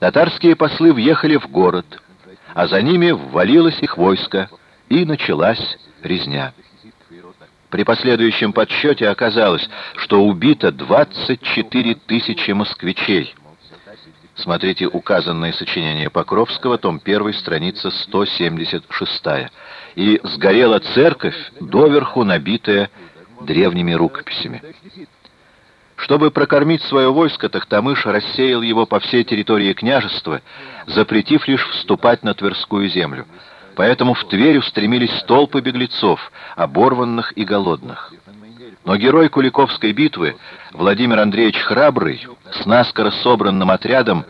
Татарские послы въехали в город, а за ними ввалилось их войско, и началась резня. При последующем подсчете оказалось, что убито 24 тысячи москвичей. Смотрите указанное сочинение Покровского, том 1, страница 176. И сгорела церковь, доверху набитая древними рукописями. Чтобы прокормить свое войско, Тахтамыш рассеял его по всей территории княжества, запретив лишь вступать на Тверскую землю. Поэтому в Тверь устремились толпы беглецов, оборванных и голодных. Но герой Куликовской битвы, Владимир Андреевич Храбрый, с наскоро собранным отрядом,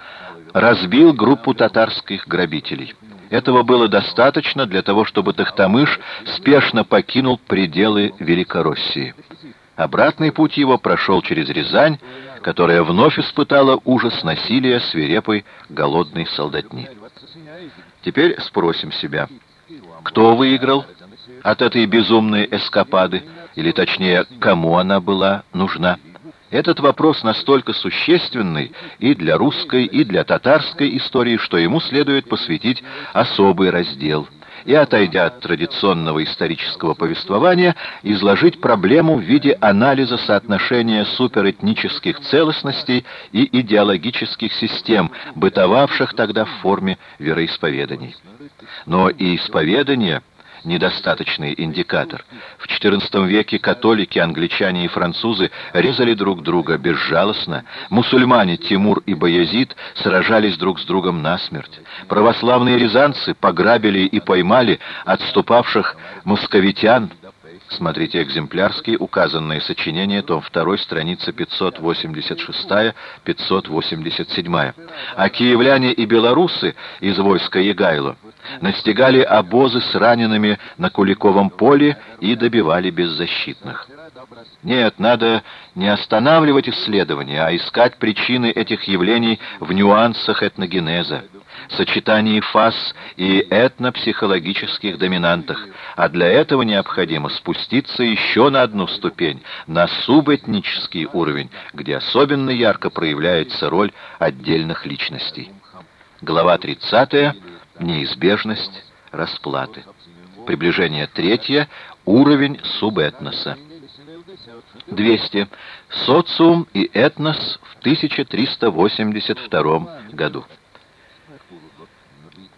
разбил группу татарских грабителей. Этого было достаточно для того, чтобы Тахтамыш спешно покинул пределы Великороссии. Обратный путь его прошел через Рязань, которая вновь испытала ужас насилия свирепой голодной солдатни. Теперь спросим себя, кто выиграл от этой безумной эскапады, или точнее, кому она была нужна? Этот вопрос настолько существенный и для русской, и для татарской истории, что ему следует посвятить особый раздел – и, отойдя от традиционного исторического повествования, изложить проблему в виде анализа соотношения суперэтнических целостностей и идеологических систем, бытовавших тогда в форме вероисповеданий. Но и исповедание – недостаточный индикатор. В XIV веке католики, англичане и французы резали друг друга безжалостно. Мусульмане Тимур и Баязид сражались друг с другом насмерть. Православные рязанцы пограбили и поймали отступавших московитян, Смотрите экземплярские указанные сочинения, том 2, страница 586-587. А киевляне и белорусы из войска Егайло настигали обозы с ранеными на Куликовом поле и добивали беззащитных. Нет, надо не останавливать исследования, а искать причины этих явлений в нюансах этногенеза сочетании фаз и этнопсихологических доминантах, а для этого необходимо спуститься еще на одну ступень, на субэтнический уровень, где особенно ярко проявляется роль отдельных личностей. Глава 30. Неизбежность расплаты. Приближение третье. Уровень субэтноса. 200. Социум и этнос в 1382 году.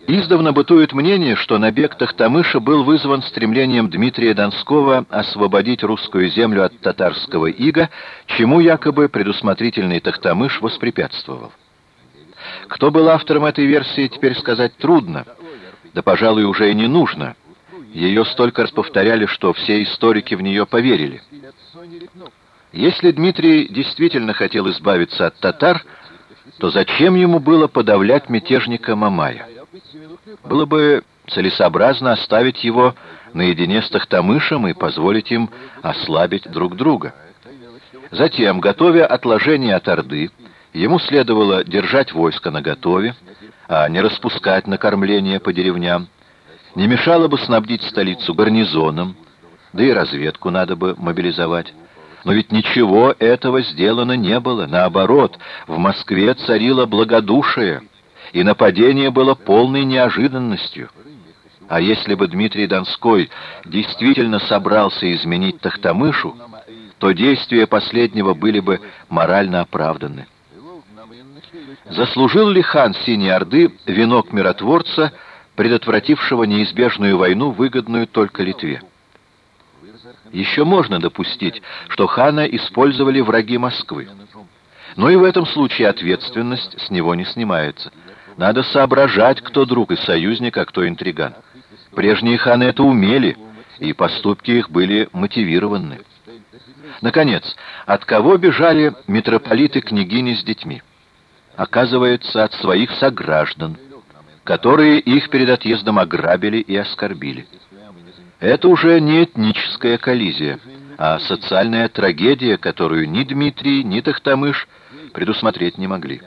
Издавна бытует мнение, что набег Тахтамыша был вызван стремлением Дмитрия Донского освободить русскую землю от татарского ига, чему якобы предусмотрительный Тахтамыш воспрепятствовал. Кто был автором этой версии, теперь сказать трудно, да, пожалуй, уже и не нужно. Ее столько раз повторяли, что все историки в нее поверили. Если Дмитрий действительно хотел избавиться от татар, то зачем ему было подавлять мятежника Мамая? Было бы целесообразно оставить его наедине с Тахтамышем и позволить им ослабить друг друга. Затем, готовя отложение от Орды, ему следовало держать войско наготове, а не распускать накормление по деревням. Не мешало бы снабдить столицу гарнизоном, да и разведку надо бы мобилизовать. Но ведь ничего этого сделано не было. Наоборот, в Москве царило благодушие – и нападение было полной неожиданностью. А если бы Дмитрий Донской действительно собрался изменить Тахтамышу, то действия последнего были бы морально оправданы. Заслужил ли хан Синей Орды венок миротворца, предотвратившего неизбежную войну, выгодную только Литве? Еще можно допустить, что хана использовали враги Москвы. Но и в этом случае ответственность с него не снимается. Надо соображать, кто друг и союзник, а кто интриган. Прежние ханы это умели, и поступки их были мотивированы. Наконец, от кого бежали митрополиты-княгини с детьми? Оказывается, от своих сограждан, которые их перед отъездом ограбили и оскорбили. Это уже не этническая коллизия, а социальная трагедия, которую ни Дмитрий, ни Тахтамыш предусмотреть не могли.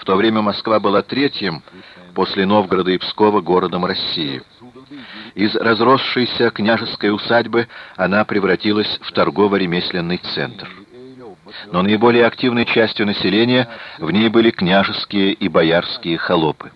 В то время Москва была третьим после Новгорода и Пскова городом России. Из разросшейся княжеской усадьбы она превратилась в торгово-ремесленный центр. но наиболее активной частью населения в ней были княжеские и боярские холопы.